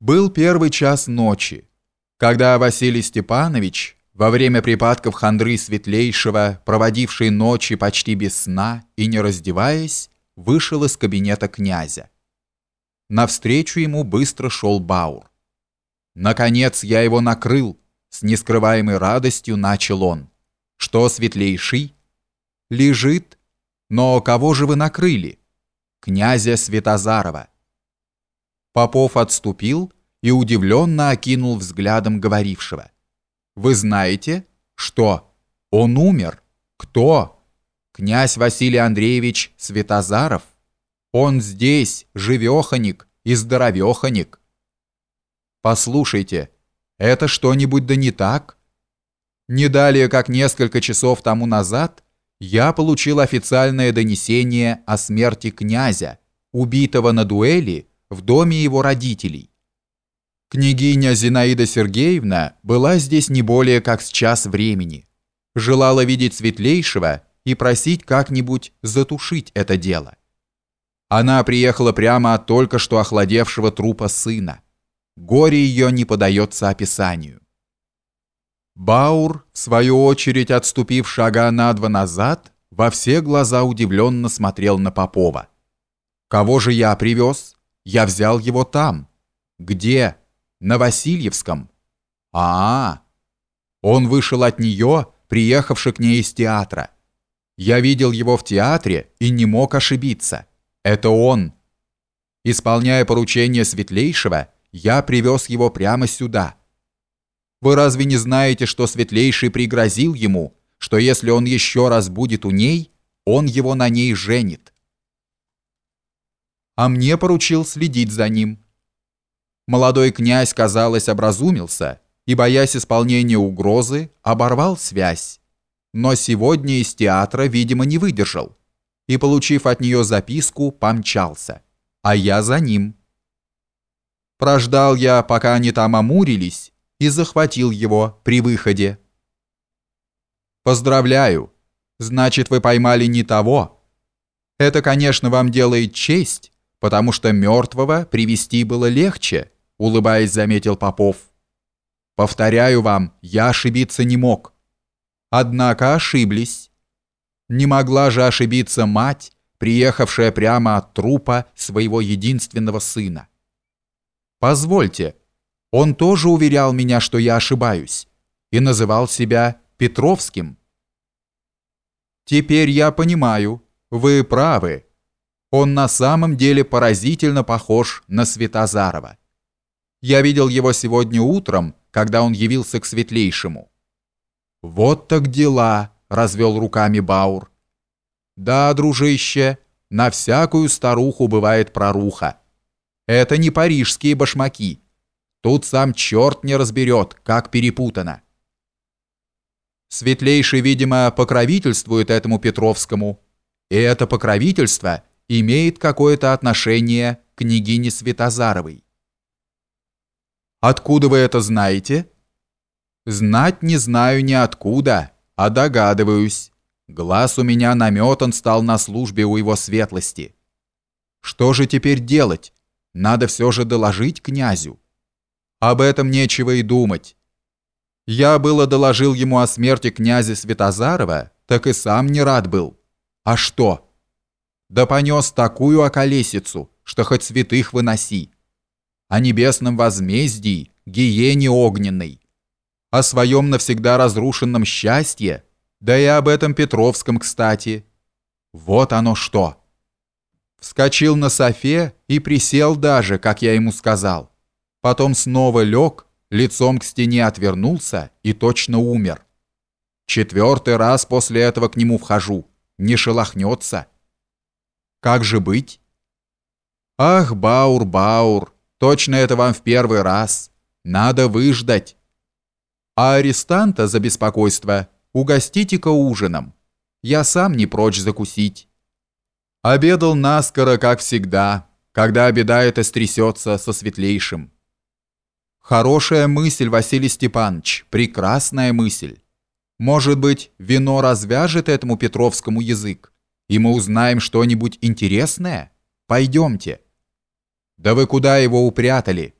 Был первый час ночи, когда Василий Степанович, во время припадков хандры светлейшего, проводивший ночи почти без сна и не раздеваясь, вышел из кабинета князя. Навстречу ему быстро шел Баур. «Наконец я его накрыл!» С нескрываемой радостью начал он. «Что, светлейший?» «Лежит. Но кого же вы накрыли?» «Князя Святозарова». Попов отступил и удивленно окинул взглядом говорившего. «Вы знаете, что? Он умер. Кто? Князь Василий Андреевич Святозаров. Он здесь, живеханик и здоровеханик. Послушайте, это что-нибудь да не так? Не далее, как несколько часов тому назад, я получил официальное донесение о смерти князя, убитого на дуэли, в доме его родителей. Княгиня Зинаида Сергеевна была здесь не более как с час времени. Желала видеть светлейшего и просить как-нибудь затушить это дело. Она приехала прямо от только что охладевшего трупа сына. Горе ее не подается описанию. Баур, в свою очередь отступив шага на два назад, во все глаза удивленно смотрел на Попова. «Кого же я привез?» Я взял его там. Где? На Васильевском. А, -а, а Он вышел от нее, приехавши к ней из театра. Я видел его в театре и не мог ошибиться. Это он. Исполняя поручение Светлейшего, я привез его прямо сюда. Вы разве не знаете, что Светлейший пригрозил ему, что если он еще раз будет у ней, он его на ней женит? А мне поручил следить за ним. Молодой князь, казалось, образумился и, боясь исполнения угрозы, оборвал связь. Но сегодня из театра, видимо, не выдержал и, получив от нее записку, помчался, а я за ним. Прождал я, пока они там амурились, и захватил его при выходе. «Поздравляю! Значит, вы поймали не того. Это, конечно, вам делает честь, потому что мертвого привести было легче, улыбаясь, заметил Попов. Повторяю вам, я ошибиться не мог. Однако ошиблись. Не могла же ошибиться мать, приехавшая прямо от трупа своего единственного сына. Позвольте, он тоже уверял меня, что я ошибаюсь, и называл себя Петровским. Теперь я понимаю, вы правы, он на самом деле поразительно похож на Светозарова. Я видел его сегодня утром, когда он явился к Светлейшему. «Вот так дела», — развел руками Баур. «Да, дружище, на всякую старуху бывает проруха. Это не парижские башмаки. Тут сам черт не разберет, как перепутано». Светлейший, видимо, покровительствует этому Петровскому, и это покровительство — имеет какое-то отношение к княгине Светозаровой. Откуда вы это знаете? Знать не знаю ни откуда, а догадываюсь. Глаз у меня наметан стал на службе у его светлости. Что же теперь делать? Надо все же доложить князю. Об этом нечего и думать. Я было доложил ему о смерти князя Светозарова, так и сам не рад был. А что? Да понес такую околесицу, что хоть святых выноси. О небесном возмездии, гиене огненной, о своем навсегда разрушенном счастье, да и об этом Петровском, кстати. Вот оно что. Вскочил на софе и присел даже, как я ему сказал. Потом снова лег, лицом к стене отвернулся и точно умер. Четвертый раз после этого к нему вхожу, не шелохнется. Как же быть? Ах, Баур, Баур, точно это вам в первый раз. Надо выждать. А арестанта за беспокойство угостите-ка ужином. Я сам не прочь закусить. Обедал наскоро, как всегда, когда беда эта стрясется со светлейшим. Хорошая мысль, Василий Степанович, прекрасная мысль. Может быть, вино развяжет этому Петровскому язык? И мы узнаем что-нибудь интересное? Пойдемте». «Да вы куда его упрятали?»